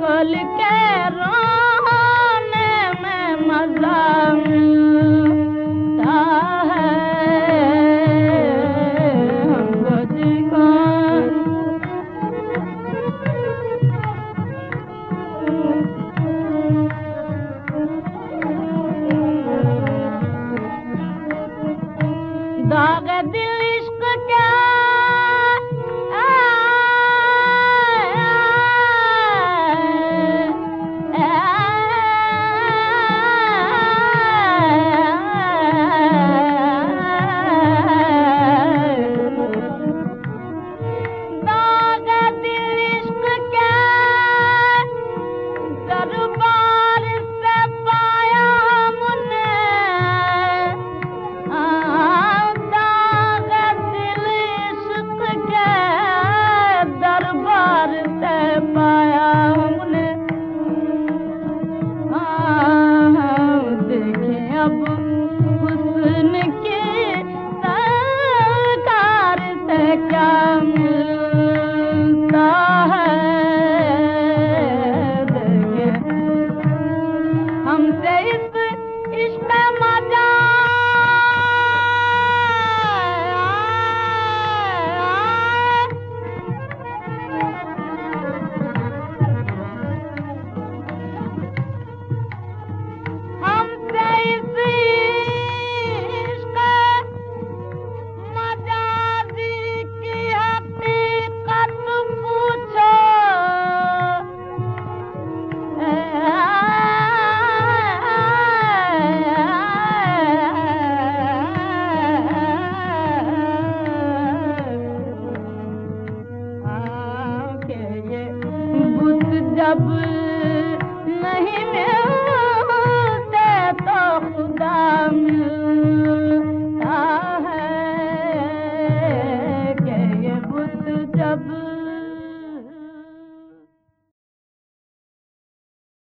कल के रोने में मज़ा मिलता है। दिल माता जब नहीं मिलते